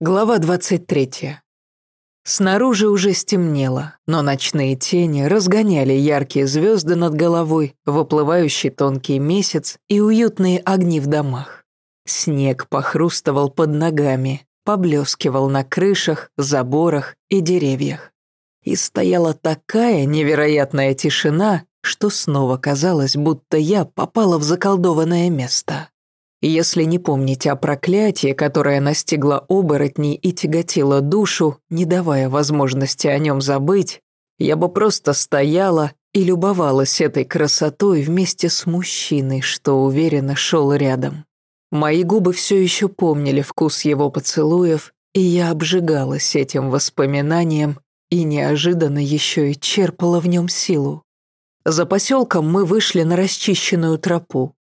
Глава 23. Снаружи уже стемнело, но ночные тени разгоняли яркие звезды над головой, выплывающий тонкий месяц и уютные огни в домах. Снег похрустывал под ногами, поблескивал на крышах, заборах и деревьях. И стояла такая невероятная тишина, что снова казалось, будто я попала в заколдованное место. Если не помнить о проклятии, которое настигло оборотней и тяготило душу, не давая возможности о нем забыть, я бы просто стояла и любовалась этой красотой вместе с мужчиной, что уверенно шел рядом. Мои губы все еще помнили вкус его поцелуев, и я обжигалась этим воспоминанием и неожиданно еще и черпала в нем силу. За поселком мы вышли на расчищенную тропу.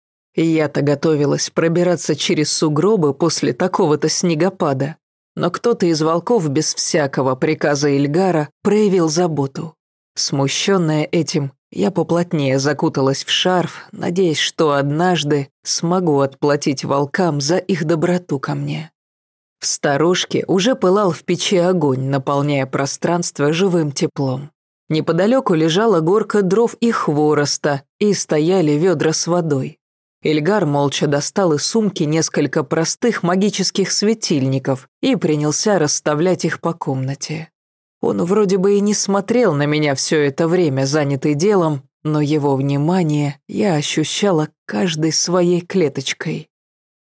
Я-то готовилась пробираться через сугробы после такого-то снегопада. Но кто-то из волков без всякого приказа Ильгара проявил заботу. Смущенная этим, я поплотнее закуталась в шарф, надеясь, что однажды смогу отплатить волкам за их доброту ко мне. В сторожке уже пылал в печи огонь, наполняя пространство живым теплом. Неподалеку лежала горка дров и хвороста, и стояли ведра с водой. Эльгар молча достал из сумки несколько простых магических светильников и принялся расставлять их по комнате. Он вроде бы и не смотрел на меня все это время, занятый делом, но его внимание я ощущала каждой своей клеточкой.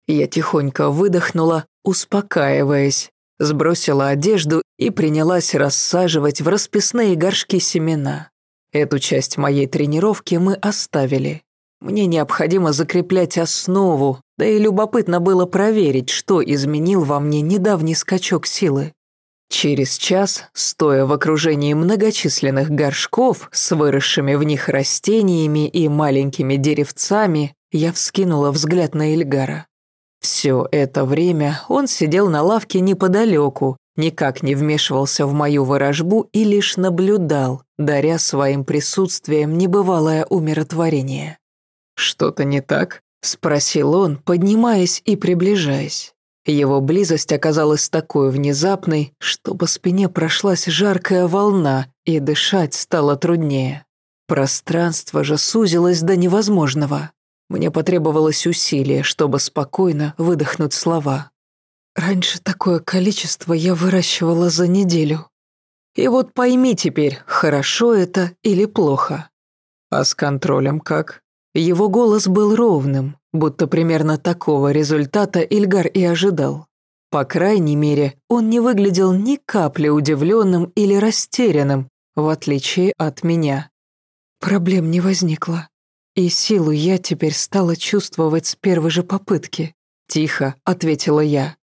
Я тихонько выдохнула, успокаиваясь, сбросила одежду и принялась рассаживать в расписные горшки семена. Эту часть моей тренировки мы оставили. Мне необходимо закреплять основу, да и любопытно было проверить, что изменил во мне недавний скачок силы. Через час, стоя в окружении многочисленных горшков с выросшими в них растениями и маленькими деревцами, я вскинула взгляд на Эльгара. Все это время он сидел на лавке неподалеку, никак не вмешивался в мою ворожбу и лишь наблюдал, даря своим присутствием небывалое умиротворение. «Что-то не так?» – спросил он, поднимаясь и приближаясь. Его близость оказалась такой внезапной, что по спине прошлась жаркая волна, и дышать стало труднее. Пространство же сузилось до невозможного. Мне потребовалось усилие, чтобы спокойно выдохнуть слова. Раньше такое количество я выращивала за неделю. И вот пойми теперь, хорошо это или плохо. А с контролем как? Его голос был ровным, будто примерно такого результата Ильгар и ожидал. По крайней мере, он не выглядел ни капли удивленным или растерянным, в отличие от меня. Проблем не возникло. И силу я теперь стала чувствовать с первой же попытки. Тихо ответила я.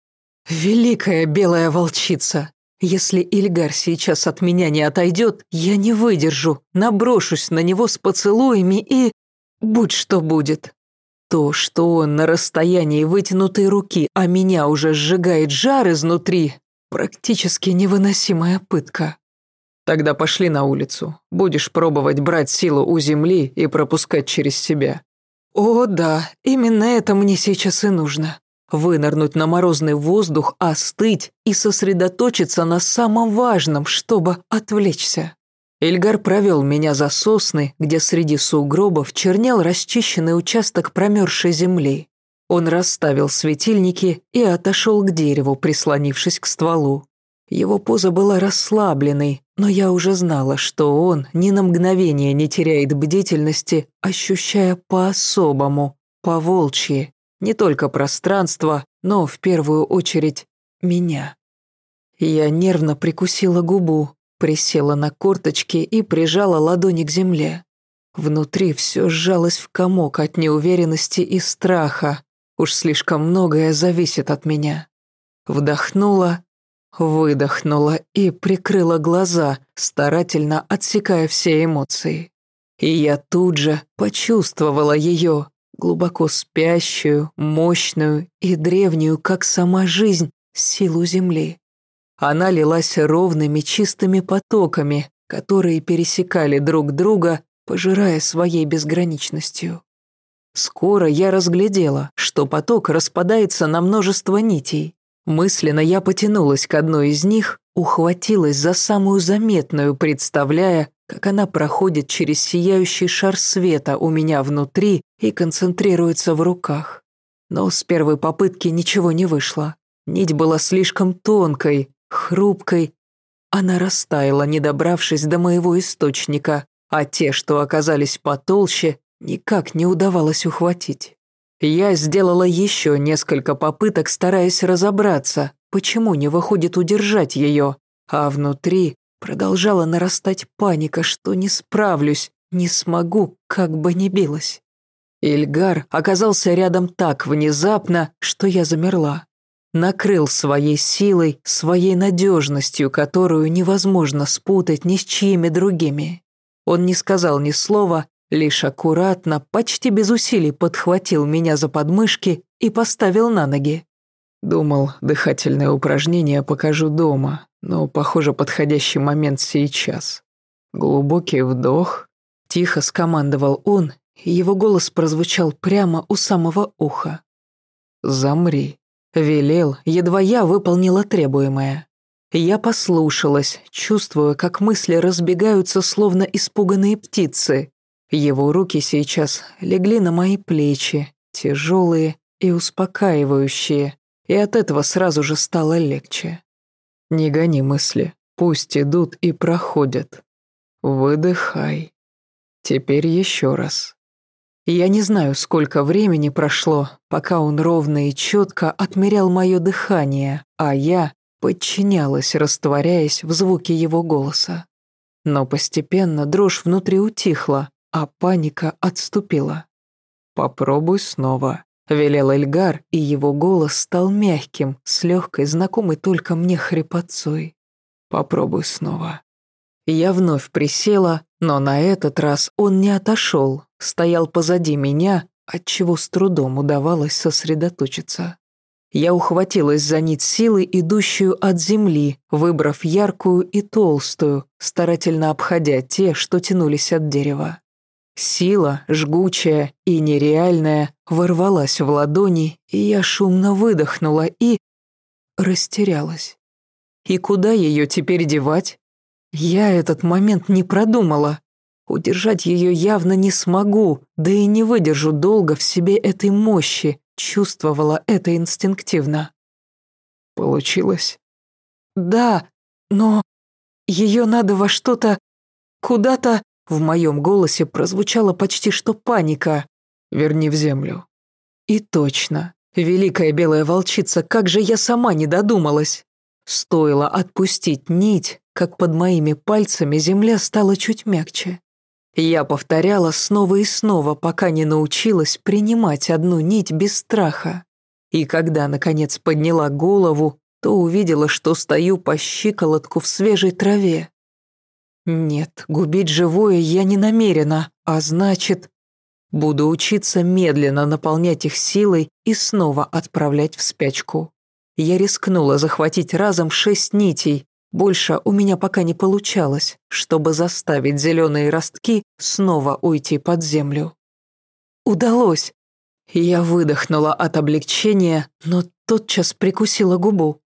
«Великая белая волчица! Если Ильгар сейчас от меня не отойдет, я не выдержу, наброшусь на него с поцелуями и...» Будь что будет. То, что он на расстоянии вытянутой руки, а меня уже сжигает жар изнутри, практически невыносимая пытка. Тогда пошли на улицу. Будешь пробовать брать силу у земли и пропускать через себя. О, да, именно это мне сейчас и нужно. Вынырнуть на морозный воздух, остыть и сосредоточиться на самом важном, чтобы отвлечься. Эльгар провел меня за сосны, где среди сугробов чернел расчищенный участок промерзшей земли. Он расставил светильники и отошел к дереву, прислонившись к стволу. Его поза была расслабленной, но я уже знала, что он ни на мгновение не теряет бдительности, ощущая по-особому, по-волчьи, не только пространство, но в первую очередь меня. Я нервно прикусила губу, Присела на корточки и прижала ладони к земле. Внутри все сжалось в комок от неуверенности и страха. Уж слишком многое зависит от меня. Вдохнула, выдохнула и прикрыла глаза, старательно отсекая все эмоции. И я тут же почувствовала ее, глубоко спящую, мощную и древнюю, как сама жизнь, силу земли. Она лилась ровными чистыми потоками, которые пересекали друг друга, пожирая своей безграничностью. Скоро я разглядела, что поток распадается на множество нитей. Мысленно я потянулась к одной из них, ухватилась за самую заметную, представляя, как она проходит через сияющий шар света у меня внутри и концентрируется в руках. Но с первой попытки ничего не вышло. Нить была слишком тонкой, хрупкой. Она растаяла, не добравшись до моего источника, а те, что оказались потолще, никак не удавалось ухватить. Я сделала еще несколько попыток, стараясь разобраться, почему не выходит удержать ее, а внутри продолжала нарастать паника, что не справлюсь, не смогу, как бы ни билась. Ильгар оказался рядом так внезапно, что я замерла. Накрыл своей силой, своей надежностью, которую невозможно спутать ни с чьими другими. Он не сказал ни слова, лишь аккуратно, почти без усилий подхватил меня за подмышки и поставил на ноги. Думал, дыхательное упражнение покажу дома, но, похоже, подходящий момент сейчас. Глубокий вдох. Тихо скомандовал он, и его голос прозвучал прямо у самого уха. «Замри», — велел, едва я выполнила требуемое. Я послушалась, чувствуя, как мысли разбегаются, словно испуганные птицы. Его руки сейчас легли на мои плечи, тяжелые и успокаивающие, и от этого сразу же стало легче. Не гони мысли, пусть идут и проходят. Выдыхай. Теперь еще раз. Я не знаю, сколько времени прошло, пока он ровно и четко отмерял мое дыхание, а я подчинялась, растворяясь в звуке его голоса. Но постепенно дрожь внутри утихла, а паника отступила. «Попробуй снова», — велел Эльгар, и его голос стал мягким, с легкой, знакомой только мне хрипотцой. «Попробуй снова». Я вновь присела, но на этот раз он не отошел, стоял позади меня, отчего с трудом удавалось сосредоточиться. Я ухватилась за нить силы, идущую от земли, выбрав яркую и толстую, старательно обходя те, что тянулись от дерева. Сила, жгучая и нереальная, ворвалась в ладони, и я шумно выдохнула и... растерялась. И куда ее теперь девать? Я этот момент не продумала. Удержать ее явно не смогу, да и не выдержу долго в себе этой мощи, чувствовала это инстинктивно. Получилось? Да, но ее надо во что-то, куда-то в моем голосе прозвучала почти что паника. «Верни в землю». И точно. Великая белая волчица, как же я сама не додумалась. Стоило отпустить нить, как под моими пальцами земля стала чуть мягче. Я повторяла снова и снова, пока не научилась принимать одну нить без страха. И когда, наконец, подняла голову, то увидела, что стою по щиколотку в свежей траве. Нет, губить живое я не намерена, а значит, буду учиться медленно наполнять их силой и снова отправлять в спячку. Я рискнула захватить разом шесть нитей. Больше у меня пока не получалось, чтобы заставить зеленые ростки снова уйти под землю. Удалось. Я выдохнула от облегчения, но тотчас прикусила губу.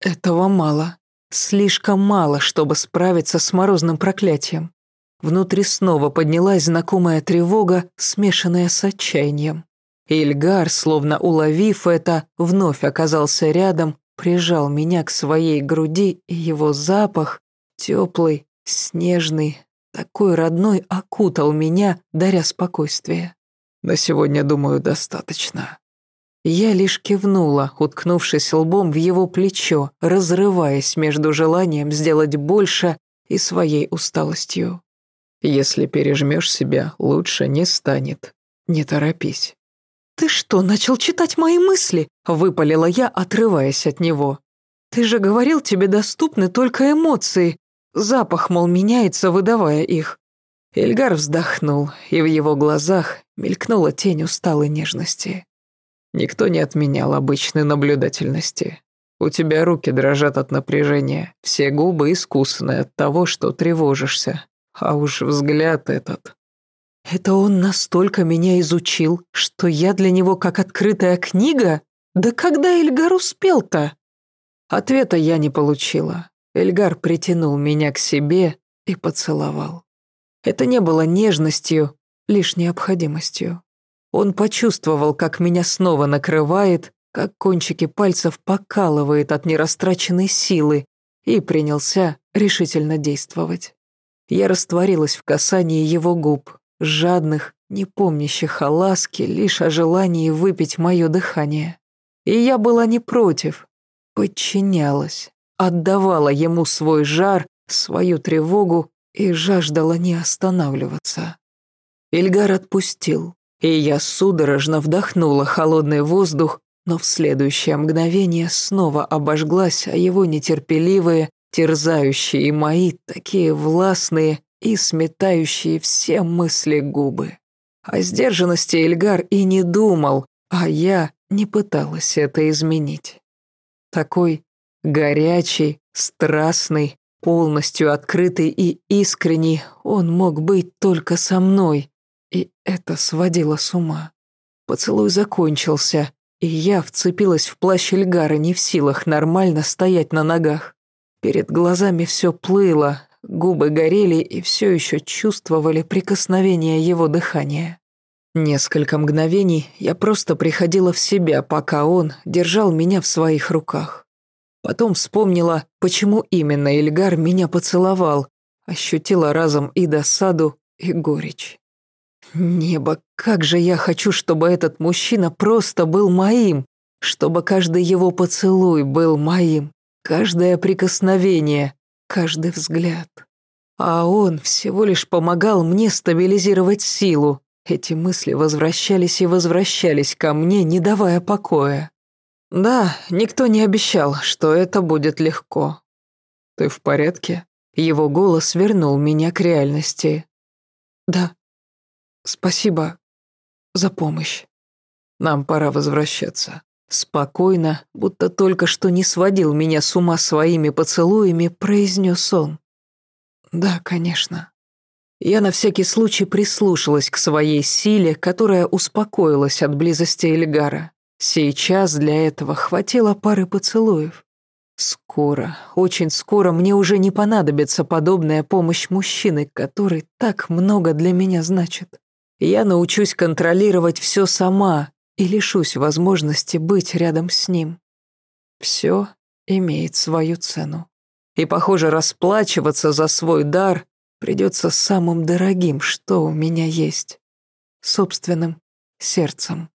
Этого мало. Слишком мало, чтобы справиться с морозным проклятием. Внутри снова поднялась знакомая тревога, смешанная с отчаянием. Ильгар, словно уловив это, вновь оказался рядом, прижал меня к своей груди, и его запах, теплый, снежный, такой родной, окутал меня, даря спокойствие. «На сегодня, думаю, достаточно», я лишь кивнула, уткнувшись лбом в его плечо, разрываясь между желанием сделать больше и своей усталостью. Если пережмешь себя, лучше не станет. Не торопись. «Ты что, начал читать мои мысли?» – выпалила я, отрываясь от него. «Ты же говорил, тебе доступны только эмоции. Запах, мол, меняется, выдавая их». Эльгар вздохнул, и в его глазах мелькнула тень усталой нежности. Никто не отменял обычной наблюдательности. У тебя руки дрожат от напряжения, все губы искусаны от того, что тревожишься. А уж взгляд этот. Это он настолько меня изучил, что я для него как открытая книга? Да когда Эльгар успел-то? Ответа я не получила. Эльгар притянул меня к себе и поцеловал. Это не было нежностью, лишь необходимостью. Он почувствовал, как меня снова накрывает, как кончики пальцев покалывает от нерастраченной силы, и принялся решительно действовать. Я растворилась в касании его губ, жадных, не помнящих о ласке, лишь о желании выпить мое дыхание. И я была не против, подчинялась, отдавала ему свой жар, свою тревогу и жаждала не останавливаться. Ильгар отпустил, и я судорожно вдохнула холодный воздух, но в следующее мгновение снова обожглась о его нетерпеливые, терзающие мои, такие властные и сметающие все мысли губы. О сдержанности Эльгар и не думал, а я не пыталась это изменить. Такой горячий, страстный, полностью открытый и искренний он мог быть только со мной, и это сводило с ума. Поцелуй закончился, и я вцепилась в плащ Эльгара, не в силах нормально стоять на ногах. Перед глазами все плыло, губы горели и все еще чувствовали прикосновение его дыхания. Несколько мгновений я просто приходила в себя, пока он держал меня в своих руках. Потом вспомнила, почему именно Ильгар меня поцеловал, ощутила разом и досаду, и горечь. Небо, как же я хочу, чтобы этот мужчина просто был моим, чтобы каждый его поцелуй был моим, каждое прикосновение, каждый взгляд. А он всего лишь помогал мне стабилизировать силу. Эти мысли возвращались и возвращались ко мне, не давая покоя. Да, никто не обещал, что это будет легко. «Ты в порядке?» Его голос вернул меня к реальности. «Да», Спасибо за помощь. Нам пора возвращаться. Спокойно, будто только что не сводил меня с ума своими поцелуями, произнес он. Да, конечно. Я на всякий случай прислушалась к своей силе, которая успокоилась от близости Эльгара. Сейчас для этого хватило пары поцелуев. Скоро, очень скоро мне уже не понадобится подобная помощь мужчины, который так много для меня значит я научусь контролировать все сама и лишусь возможности быть рядом с ним. Все имеет свою цену. И, похоже, расплачиваться за свой дар придется самым дорогим, что у меня есть. Собственным сердцем.